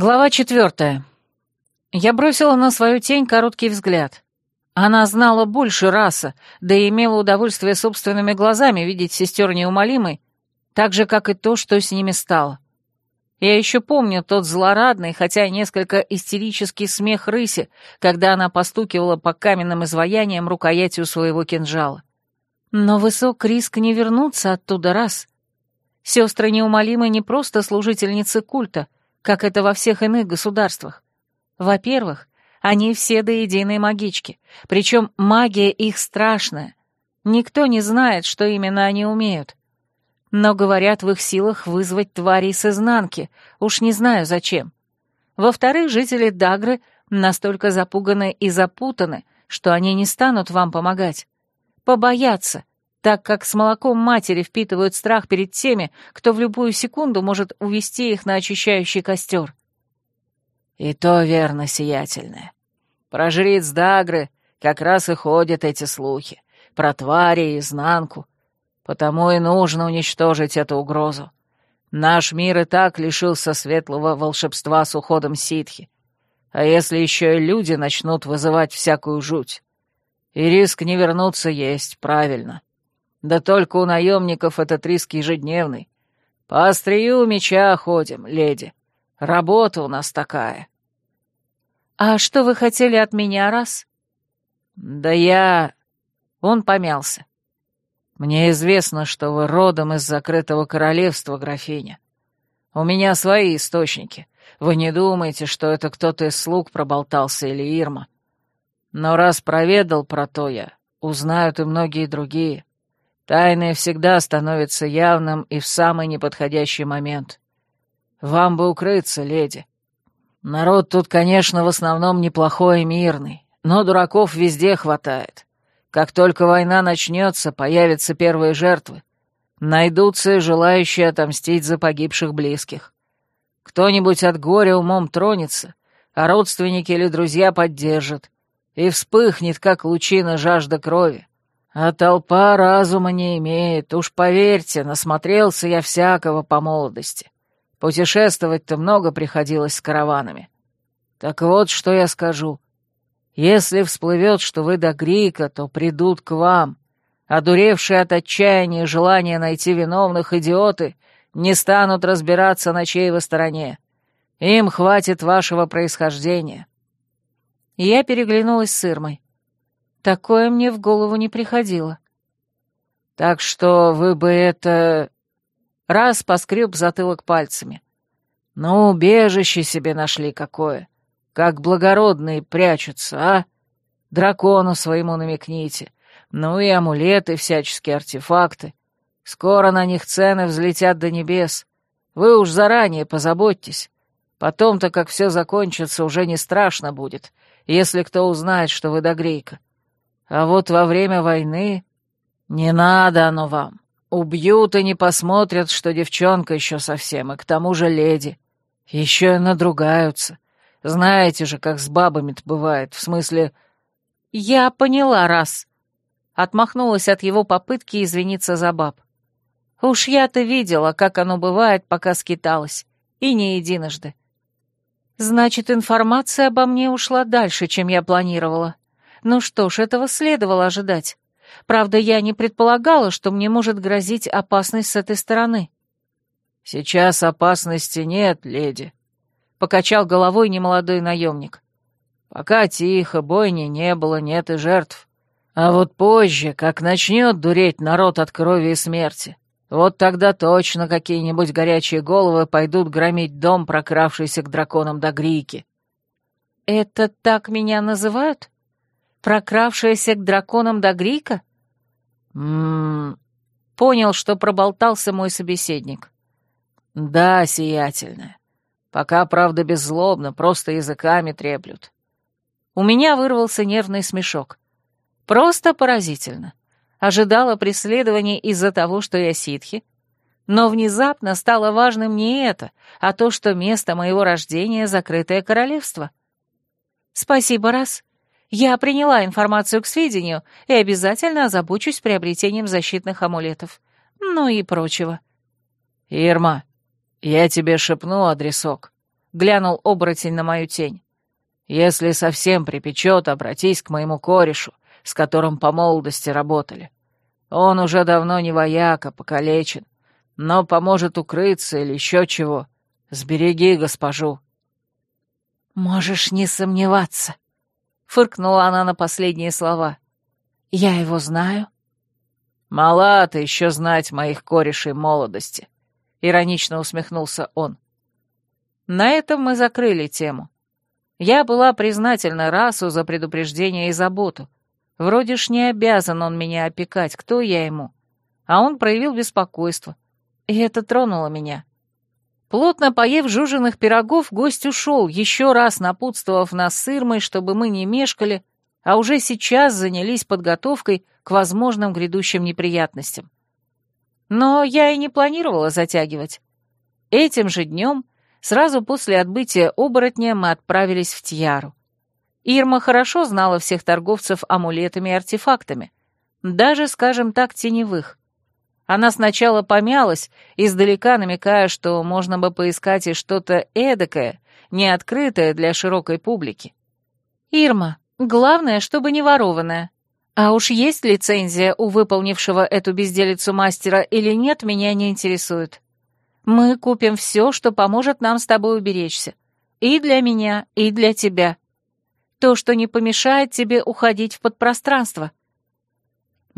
Глава четвертая. Я бросила на свою тень короткий взгляд. Она знала больше раса, да и имела удовольствие собственными глазами видеть сестер неумолимой, так же, как и то, что с ними стало. Я еще помню тот злорадный, хотя и несколько истерический смех рыси, когда она постукивала по каменным изваяниям рукоятью своего кинжала. Но высок риск не вернуться оттуда раз. Сестры неумолимы не просто служительницы культа — как это во всех иных государствах. Во-первых, они все до единой магички, причем магия их страшная. Никто не знает, что именно они умеют. Но говорят, в их силах вызвать тварей с изнанки, уж не знаю зачем. Во-вторых, жители Дагры настолько запуганы и запутаны, что они не станут вам помогать. Побоятся, так как с молоком матери впитывают страх перед теми, кто в любую секунду может увести их на очищающий костер. И то верно, сиятельное. Про жриц Дагры как раз и ходят эти слухи, про твари и изнанку. Потому и нужно уничтожить эту угрозу. Наш мир и так лишился светлого волшебства с уходом ситхи. А если еще и люди начнут вызывать всякую жуть? И риск не вернуться есть, правильно. Да только у наемников этот риск ежедневный. По острию меча ходим, леди. Работа у нас такая. А что вы хотели от меня, раз? Да я... Он помялся. Мне известно, что вы родом из закрытого королевства, графиня. У меня свои источники. Вы не думаете, что это кто-то из слуг проболтался или Ирма. Но раз проведал про то я, узнают и многие другие. Тайное всегда становится явным и в самый неподходящий момент. Вам бы укрыться, леди. Народ тут, конечно, в основном неплохой и мирный, но дураков везде хватает. Как только война начнется, появятся первые жертвы. Найдутся желающие отомстить за погибших близких. Кто-нибудь от горя умом тронется, а родственники или друзья поддержат, и вспыхнет, как лучина жажда крови. А толпа разума не имеет, уж поверьте, насмотрелся я всякого по молодости. Путешествовать-то много приходилось с караванами. Так вот, что я скажу. Если всплывет, что вы до Грика, то придут к вам. Одуревшие от отчаяния и желания найти виновных идиоты не станут разбираться, на чьей вы стороне. Им хватит вашего происхождения. Я переглянулась с Ирмой. Такое мне в голову не приходило. Так что вы бы это... Раз поскреб затылок пальцами. Ну, убежище себе нашли какое. Как благородные прячутся, а? Дракону своему намекните. Ну и амулеты, всяческие артефакты. Скоро на них цены взлетят до небес. Вы уж заранее позаботьтесь. Потом-то, как все закончится, уже не страшно будет, если кто узнает, что вы догрейка. А вот во время войны не надо оно вам. Убьют и не посмотрят, что девчонка еще совсем, и к тому же леди. Еще и надругаются. Знаете же, как с бабами-то бывает, в смысле... Я поняла раз. Отмахнулась от его попытки извиниться за баб. Уж я-то видела, как оно бывает, пока скиталась. И не единожды. Значит, информация обо мне ушла дальше, чем я планировала. Ну что ж, этого следовало ожидать. Правда, я не предполагала, что мне может грозить опасность с этой стороны. «Сейчас опасности нет, леди», — покачал головой немолодой наемник. «Пока тихо, бойни не было, нет и жертв. А вот позже, как начнет дуреть народ от крови и смерти, вот тогда точно какие-нибудь горячие головы пойдут громить дом, прокравшийся к драконам до Грики». «Это так меня называют?» Прокравшаяся к драконам до Грика? Ммм... Понял, что проболтался мой собеседник. Да, сиятельная. Пока, правда, беззлобно, просто языками треплют. У меня вырвался нервный смешок. Просто поразительно. Ожидала преследования из-за того, что я ситхи. Но внезапно стало важным не это, а то, что место моего рождения — закрытое королевство. Спасибо, раз. Я приняла информацию к сведению и обязательно озабочусь приобретением защитных амулетов. Ну и прочего. «Ирма, я тебе шепну адресок», — глянул оборотень на мою тень. «Если совсем припечет, обратись к моему корешу, с которым по молодости работали. Он уже давно не вояка, покалечен, но поможет укрыться или еще чего. Сбереги госпожу». «Можешь не сомневаться», — фыркнула она на последние слова. «Я его знаю». «Мала ты еще знать моих корешей молодости», — иронично усмехнулся он. На этом мы закрыли тему. Я была признательна расу за предупреждение и заботу. Вроде ж не обязан он меня опекать, кто я ему. А он проявил беспокойство. И это тронуло меня. Плотно поев жужжиных пирогов, гость ушел, еще раз напутствовав нас с Ирмой, чтобы мы не мешкали, а уже сейчас занялись подготовкой к возможным грядущим неприятностям. Но я и не планировала затягивать. Этим же днем Сразу после отбытия оборотня мы отправились в Тьяру. Ирма хорошо знала всех торговцев амулетами и артефактами, даже, скажем так, теневых. Она сначала помялась, издалека намекая, что можно бы поискать и что-то эдакое, не открытое для широкой публики. «Ирма, главное, чтобы не ворованное. А уж есть лицензия у выполнившего эту безделицу мастера или нет, меня не интересует. Мы купим все, что поможет нам с тобой уберечься. И для меня, и для тебя. То, что не помешает тебе уходить в подпространство.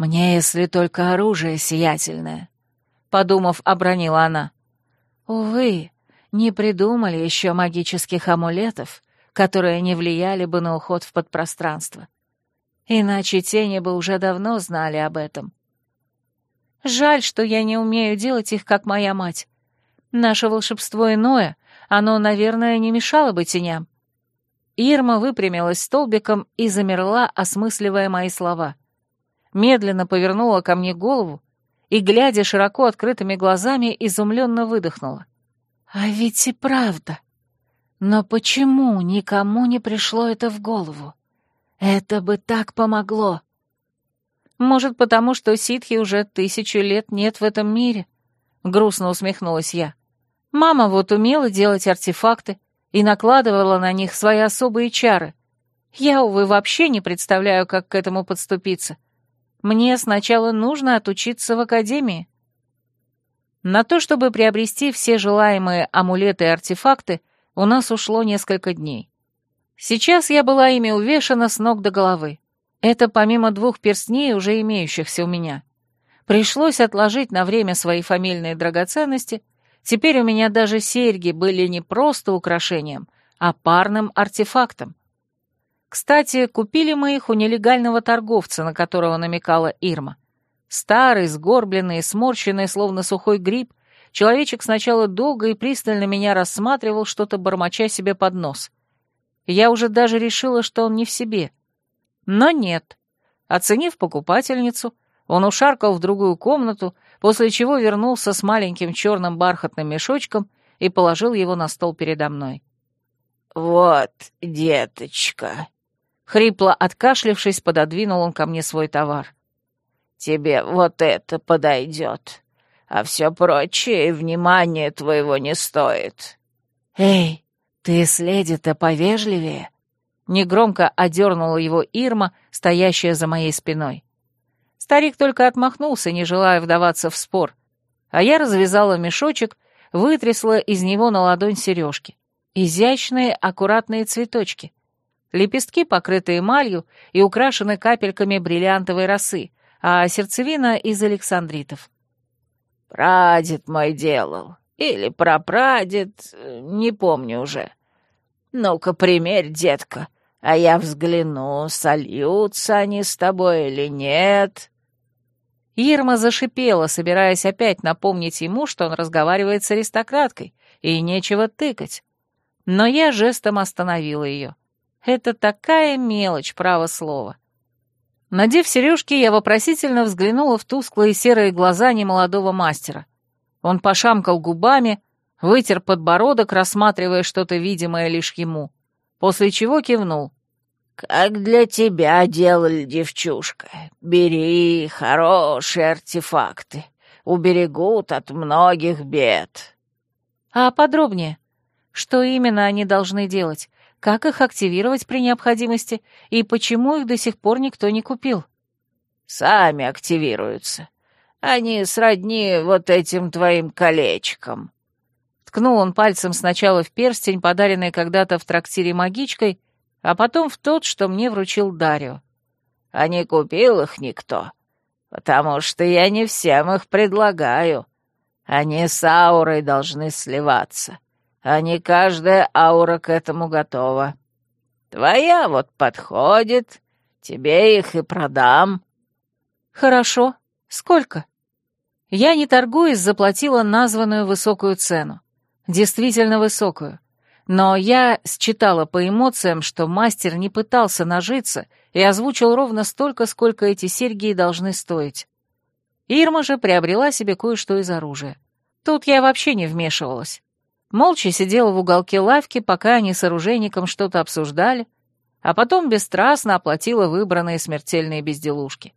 Мне, если только оружие сиятельное, — подумав, обронила она. Увы, не придумали еще магических амулетов, которые не влияли бы на уход в подпространство. Иначе тени бы уже давно знали об этом. Жаль, что я не умею делать их, как моя мать. Наше волшебство иное, оно, наверное, не мешало бы теням. Ирма выпрямилась столбиком и замерла, осмысливая мои слова. Медленно повернула ко мне голову и, глядя широко открытыми глазами, изумленно выдохнула. «А ведь и правда. Но почему никому не пришло это в голову? Это бы так помогло!» «Может, потому что ситхи уже тысячу лет нет в этом мире?» — грустно усмехнулась я. Мама вот умела делать артефакты и накладывала на них свои особые чары. Я, увы, вообще не представляю, как к этому подступиться. Мне сначала нужно отучиться в академии. На то, чтобы приобрести все желаемые амулеты и артефакты, у нас ушло несколько дней. Сейчас я была ими увешана с ног до головы. Это помимо двух перстней, уже имеющихся у меня. Пришлось отложить на время свои фамильные драгоценности Теперь у меня даже серьги были не просто украшением, а парным артефактом. Кстати, купили мы их у нелегального торговца, на которого намекала Ирма. Старый, сгорбленный, сморщенный, словно сухой гриб, человечек сначала долго и пристально меня рассматривал, что-то бормоча себе под нос. Я уже даже решила, что он не в себе. Но нет. Оценив покупательницу, он ушаркал в другую комнату, после чего вернулся с маленьким черным бархатным мешочком и положил его на стол передо мной. «Вот, деточка», — хрипло откашлившись, пододвинул он ко мне свой товар. «Тебе вот это подойдет, а все прочее внимания твоего не стоит». «Эй, ты с леди-то повежливее», — негромко одернула его Ирма, стоящая за моей спиной. Старик только отмахнулся, не желая вдаваться в спор, а я развязала мешочек, вытрясла из него на ладонь сережки. Изящные, аккуратные цветочки. Лепестки покрыты эмалью и украшены капельками бриллиантовой росы, а сердцевина из александритов. «Прадед мой делал, или прапрадед, не помню уже. Ну-ка, примерь, детка, а я взгляну, сольются они с тобой или нет». Ирма зашипела, собираясь опять напомнить ему, что он разговаривает с аристократкой, и нечего тыкать. Но я жестом остановила ее. Это такая мелочь, право слова. Надев сережки, я вопросительно взглянула в тусклые серые глаза немолодого мастера. Он пошамкал губами, вытер подбородок, рассматривая что-то видимое лишь ему, после чего кивнул. «Как для тебя делали, девчушка. Бери хорошие артефакты. Уберегут от многих бед». «А подробнее? Что именно они должны делать? Как их активировать при необходимости? И почему их до сих пор никто не купил? Сами активируются. Они сродни вот этим твоим колечкам. Ткнул он пальцем сначала в перстень, подаренный когда-то в трактире магичкой, а потом в тот, что мне вручил Дарио. А не купил их никто, потому что я не всем их предлагаю. Они с аурой должны сливаться, а не каждая аура к этому готова. Твоя вот подходит, тебе их и продам». «Хорошо. Сколько?» Я, не торгуясь, заплатила названную высокую цену. Действительно высокую. Но я считала по эмоциям, что мастер не пытался нажиться и озвучил ровно столько, сколько эти серьги должны стоить. Ирма же приобрела себе кое-что из оружия. Тут я вообще не вмешивалась. Молча сидела в уголке лавки, пока они с оружейником что-то обсуждали, а потом бесстрастно оплатила выбранные смертельные безделушки.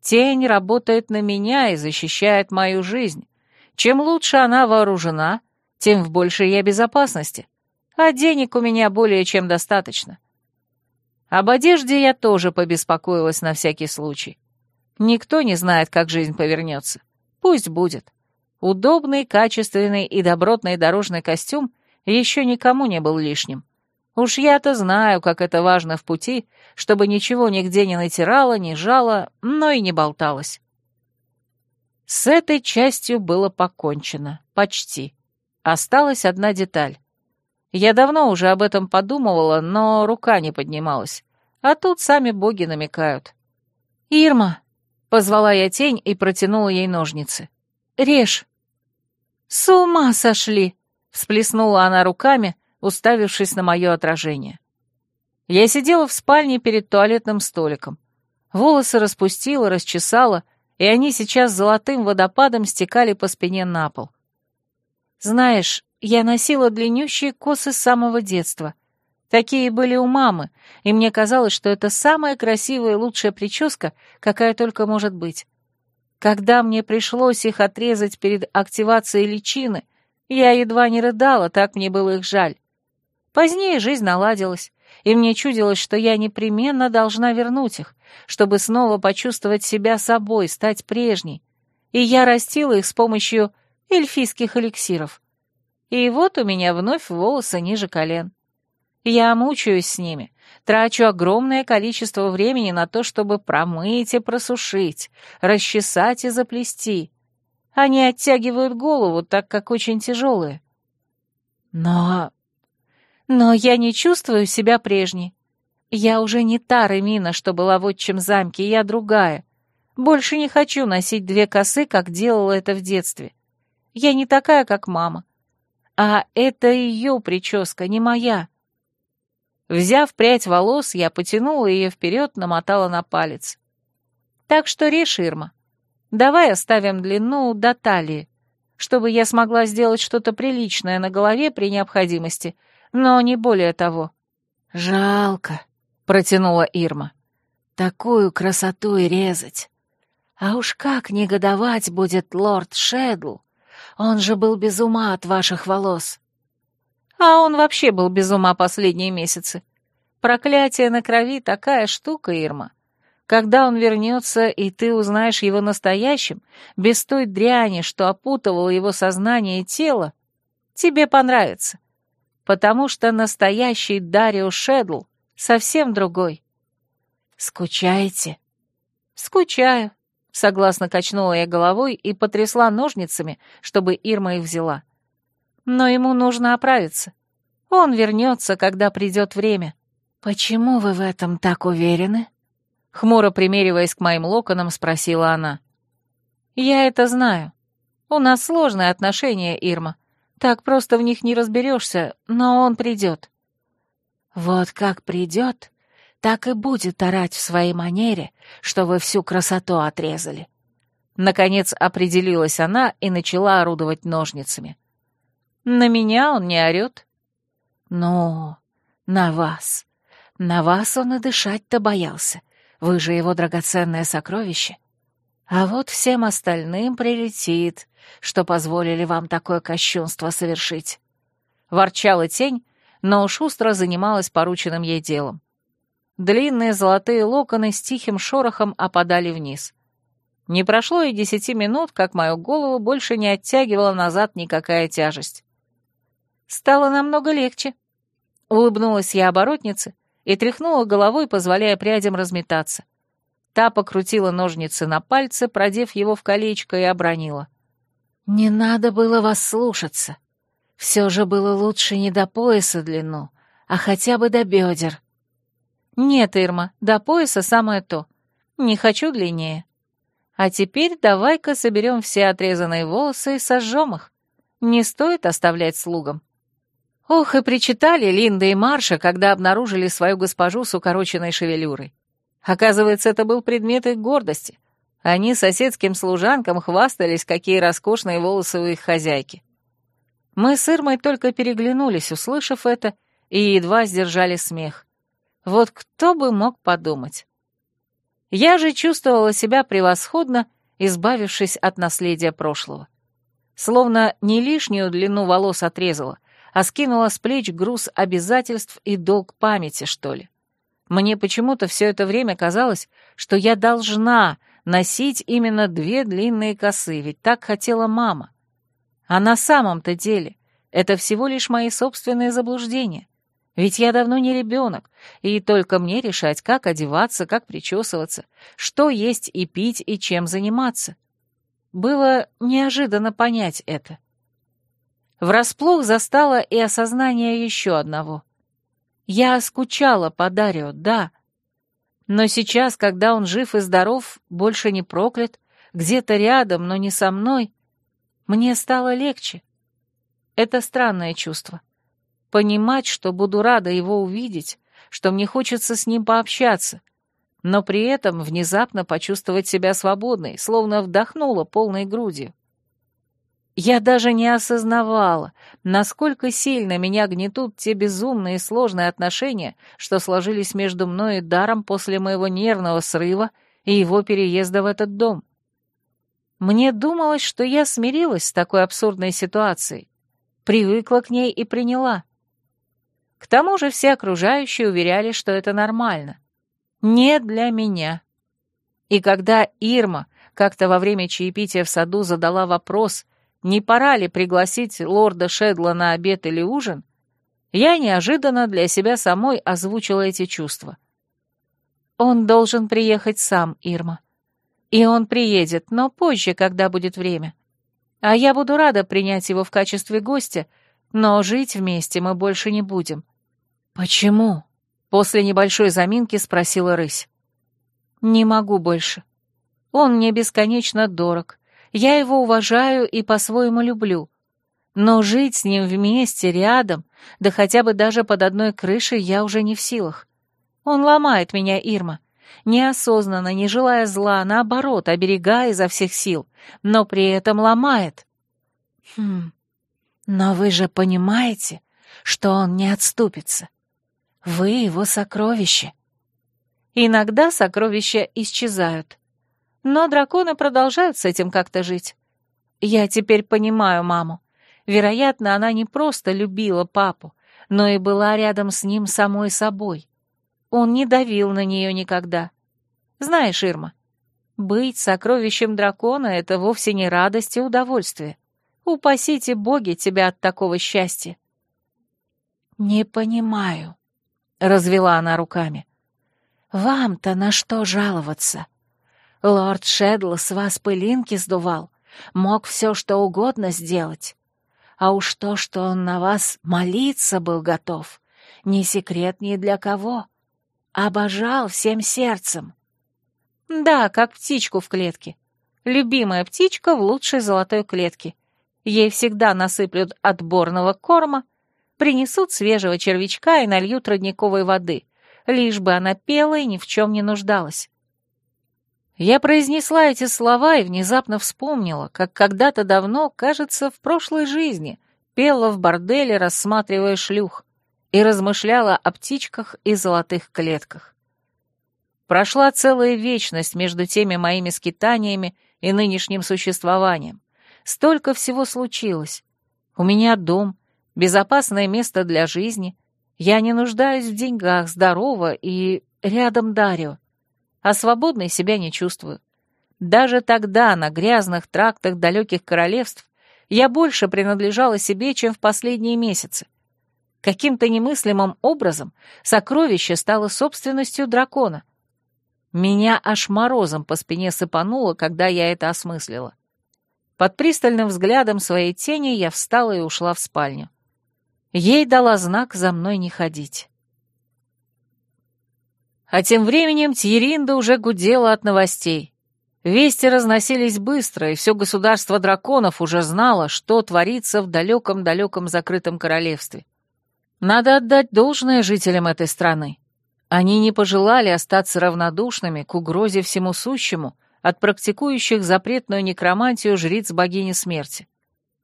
Тень работает на меня и защищает мою жизнь. Чем лучше она вооружена, тем в большей я безопасности, а денег у меня более чем достаточно. Об одежде я тоже побеспокоилась на всякий случай. Никто не знает, как жизнь повернется. Пусть будет. Удобный, качественный и добротный дорожный костюм еще никому не был лишним. Уж я-то знаю, как это важно в пути, чтобы ничего нигде не натирало, не жало, но и не болталось. С этой частью было покончено. Почти. Осталась одна деталь. Я давно уже об этом подумывала, но рука не поднималась. А тут сами боги намекают. «Ирма!» Позвала я тень и протянула ей ножницы. «Режь!» «С ума сошли!» — всплеснула она руками, уставившись на мое отражение. Я сидела в спальне перед туалетным столиком. Волосы распустила, расчесала, и они сейчас золотым водопадом стекали по спине на пол. Знаешь, я носила длиннющие косы с самого детства. Такие были у мамы, и мне казалось, что это самая красивая и лучшая прическа, какая только может быть. Когда мне пришлось их отрезать перед активацией личины, я едва не рыдала, так мне было их жаль. Позднее жизнь наладилась, и мне чудилось, что я непременно должна вернуть их, чтобы снова почувствовать себя собой, стать прежней. И я растила их с помощью эльфийских эликсиров. И вот у меня вновь волосы ниже колен. Я мучаюсь с ними, трачу огромное количество времени на то, чтобы промыть и просушить, расчесать и заплести. Они оттягивают голову, так как очень тяжелые. Но... Но я не чувствую себя прежней. Я уже не та Ремина, что была в отчим замке, я другая. Больше не хочу носить две косы, как делала это в детстве. Я не такая, как мама. А это ее прическа, не моя. Взяв прядь волос, я потянула ее вперед, намотала на палец. Так что режь, Ирма. Давай оставим длину до талии, чтобы я смогла сделать что-то приличное на голове при необходимости, но не более того. Жалко, протянула Ирма. Такую красоту и резать. А уж как негодовать будет лорд Шедл. Он же был без ума от ваших волос. А он вообще был без ума последние месяцы. Проклятие на крови — такая штука, Ирма. Когда он вернется, и ты узнаешь его настоящим, без той дряни, что опутывало его сознание и тело, тебе понравится. Потому что настоящий Дарио Шедл совсем другой. Скучаете? Скучаю, согласно качнула я головой и потрясла ножницами, чтобы Ирма их взяла но ему нужно оправиться. Он вернется, когда придет время. «Почему вы в этом так уверены?» Хмуро примериваясь к моим локонам, спросила она. «Я это знаю. У нас сложные отношения, Ирма. Так просто в них не разберешься, но он придет». «Вот как придет, так и будет орать в своей манере, что вы всю красоту отрезали». Наконец определилась она и начала орудовать ножницами. На меня он не орёт. Ну, на вас. На вас он и дышать-то боялся. Вы же его драгоценное сокровище. А вот всем остальным прилетит, что позволили вам такое кощунство совершить. — ворчала тень, но шустро занималась порученным ей делом. Длинные золотые локоны с тихим шорохом опадали вниз. Не прошло и десяти минут, как мою голову больше не оттягивала назад никакая тяжесть. Стало намного легче. Улыбнулась я оборотнице и тряхнула головой, позволяя прядям разметаться. Та покрутила ножницы на пальце, продев его в колечко, и обронила. «Не надо было вас слушаться. Все же было лучше не до пояса длину, а хотя бы до бедер». «Нет, Ирма, до пояса самое то. Не хочу длиннее. А теперь давай-ка соберем все отрезанные волосы и сожжем их. Не стоит оставлять слугам». Ох, и причитали Линда и Марша, когда обнаружили свою госпожу с укороченной шевелюрой. Оказывается, это был предмет их гордости. Они соседским служанкам хвастались, какие роскошные волосы у их хозяйки. Мы с Ирмой только переглянулись, услышав это, и едва сдержали смех. Вот кто бы мог подумать. Я же чувствовала себя превосходно, избавившись от наследия прошлого. Словно не лишнюю длину волос отрезала, а скинула с плеч груз обязательств и долг памяти, что ли. Мне почему-то все это время казалось, что я должна носить именно две длинные косы, ведь так хотела мама. А на самом-то деле это всего лишь мои собственные заблуждения. Ведь я давно не ребенок, и только мне решать, как одеваться, как причесываться, что есть и пить, и чем заниматься. Было неожиданно понять это. Врасплох застало и осознание еще одного. Я скучала по Дарио, да. Но сейчас, когда он жив и здоров, больше не проклят, где-то рядом, но не со мной, мне стало легче. Это странное чувство понимать, что буду рада его увидеть, что мне хочется с ним пообщаться, но при этом внезапно почувствовать себя свободной, словно вдохнула полной грудью. Я даже не осознавала, насколько сильно меня гнетут те безумные и сложные отношения, что сложились между мной и Даром после моего нервного срыва и его переезда в этот дом. Мне думалось, что я смирилась с такой абсурдной ситуацией, привыкла к ней и приняла. К тому же все окружающие уверяли, что это нормально. Не для меня. И когда Ирма как-то во время чаепития в саду задала вопрос, не пора ли пригласить лорда Шедла на обед или ужин, я неожиданно для себя самой озвучила эти чувства. Он должен приехать сам, Ирма. И он приедет, но позже, когда будет время. А я буду рада принять его в качестве гостя, но жить вместе мы больше не будем. «Почему?» — после небольшой заминки спросила рысь. «Не могу больше. Он мне бесконечно дорог. Я его уважаю и по-своему люблю. Но жить с ним вместе, рядом, да хотя бы даже под одной крышей, я уже не в силах. Он ломает меня, Ирма, неосознанно, не желая зла, наоборот, оберегая изо всех сил, но при этом ломает. Хм, но вы же понимаете, что он не отступится. Вы его сокровище. Иногда сокровища исчезают. Но драконы продолжают с этим как-то жить. Я теперь понимаю маму. Вероятно, она не просто любила папу, но и была рядом с ним самой собой. Он не давил на нее никогда. Знаешь, Ирма, быть сокровищем дракона — это вовсе не радость и удовольствие. Упасите боги тебя от такого счастья. «Не понимаю», развела она руками. «Вам-то на что жаловаться? Лорд Шедл с вас пылинки сдувал, мог все что угодно сделать. А уж то, что он на вас молиться был готов, не секрет ни для кого. Обожал всем сердцем». «Да, как птичку в клетке. Любимая птичка в лучшей золотой клетке. Ей всегда насыплют отборного корма, принесут свежего червячка и нальют родниковой воды, лишь бы она пела и ни в чем не нуждалась. Я произнесла эти слова и внезапно вспомнила, как когда-то давно, кажется, в прошлой жизни, пела в борделе, рассматривая шлюх, и размышляла о птичках и золотых клетках. Прошла целая вечность между теми моими скитаниями и нынешним существованием. Столько всего случилось. У меня дом, безопасное место для жизни, я не нуждаюсь в деньгах, здорова и рядом Дарио, а свободной себя не чувствую. Даже тогда, на грязных трактах далеких королевств, я больше принадлежала себе, чем в последние месяцы. Каким-то немыслимым образом сокровище стало собственностью дракона. Меня аж морозом по спине сыпануло, когда я это осмыслила. Под пристальным взглядом своей тени я встала и ушла в спальню. Ей дала знак за мной не ходить. А тем временем Тьеринда уже гудела от новостей. Вести разносились быстро, и все государство драконов уже знало, что творится в далеком-далеком закрытом королевстве. Надо отдать должное жителям этой страны. Они не пожелали остаться равнодушными к угрозе всему сущему от практикующих запретную некромантию жриц богини смерти.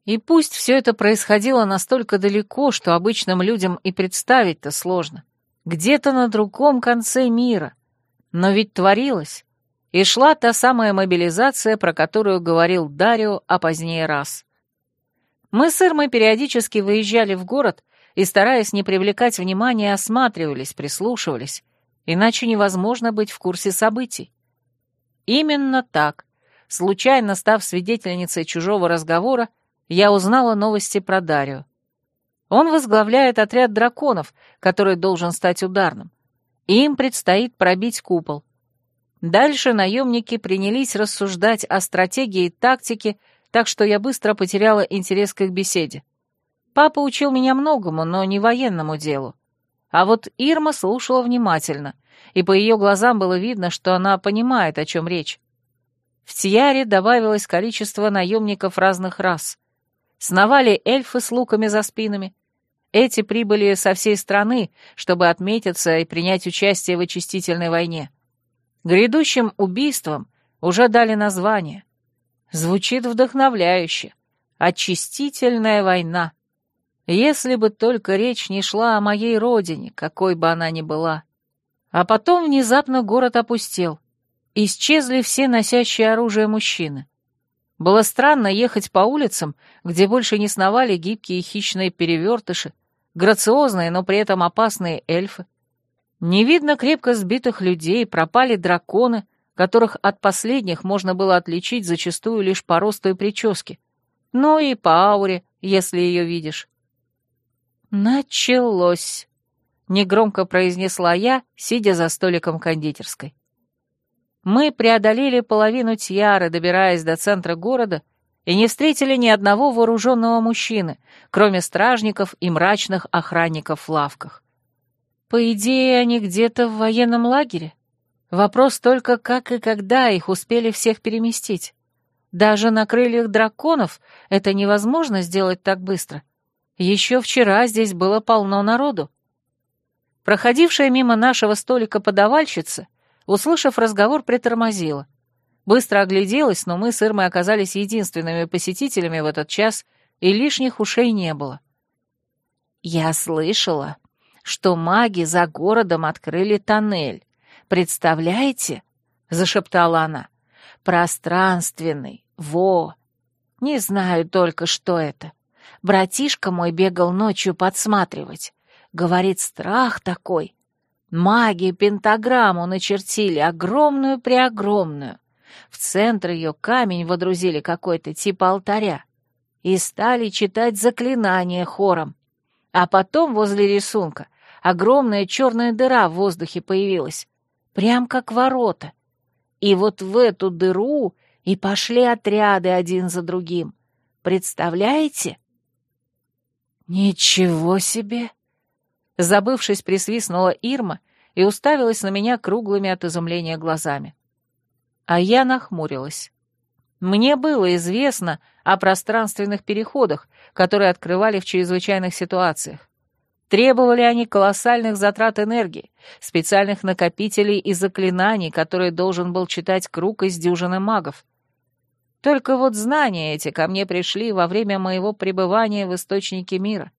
И пусть все это происходило настолько далеко, что обычным людям и представить-то сложно. Где-то на другом конце мира. Но ведь творилось. И шла та самая мобилизация, про которую говорил Дарио, а позднее раз. Мы с Ирмой периодически выезжали в город и, стараясь не привлекать внимания, осматривались, прислушивались, иначе невозможно быть в курсе событий. Именно так, случайно став свидетельницей чужого разговора, я узнала новости про Дарио. Он возглавляет отряд драконов, который должен стать ударным. Им предстоит пробить купол. Дальше наемники принялись рассуждать о стратегии и тактике, так что я быстро потеряла интерес к их беседе. Папа учил меня многому, но не военному делу. А вот Ирма слушала внимательно, и по ее глазам было видно, что она понимает, о чем речь. В Тьяре добавилось количество наемников разных рас. Сновали эльфы с луками за спинами. Эти прибыли со всей страны, чтобы отметиться и принять участие в очистительной войне. Грядущим убийствам уже дали название. Звучит вдохновляюще. Очистительная война. Если бы только речь не шла о моей родине, какой бы она ни была. А потом внезапно город опустел. Исчезли все носящие оружие мужчины. Было странно ехать по улицам, где больше не сновали гибкие хищные перевертыши, грациозные, но при этом опасные эльфы. Не видно крепко сбитых людей, пропали драконы, которых от последних можно было отличить зачастую лишь по росту и прическе. Ну и по ауре, если ее видишь. «Началось», — негромко произнесла я, сидя за столиком кондитерской. Мы преодолели половину Тьяры, добираясь до центра города, и не встретили ни одного вооруженного мужчины, кроме стражников и мрачных охранников в лавках. По идее, они где-то в военном лагере. Вопрос только, как и когда их успели всех переместить. Даже на крыльях драконов это невозможно сделать так быстро. Еще вчера здесь было полно народу. Проходившая мимо нашего столика подавальщица, услышав разговор, притормозила. Быстро огляделась, но мы с Ирмой оказались единственными посетителями в этот час, и лишних ушей не было. «Я слышала, что маги за городом открыли тоннель. Представляете?» — зашептала она. «Пространственный. Во! Не знаю только, что это. Братишка мой бегал ночью подсматривать. Говорит, страх такой. Маги пентаграмму начертили, огромную-преогромную. В центр ее камень водрузили какой-то, типа алтаря. И стали читать заклинания хором. А потом возле рисунка огромная черная дыра в воздухе появилась, прям как ворота. И вот в эту дыру и пошли отряды один за другим. Представляете? Ничего себе! Забывшись, присвистнула Ирма и уставилась на меня круглыми от изумления глазами. А я нахмурилась. Мне было известно о пространственных переходах, которые открывали в чрезвычайных ситуациях. Требовали они колоссальных затрат энергии, специальных накопителей и заклинаний, которые должен был читать круг из дюжины магов. Только вот знания эти ко мне пришли во время моего пребывания в Источнике мира.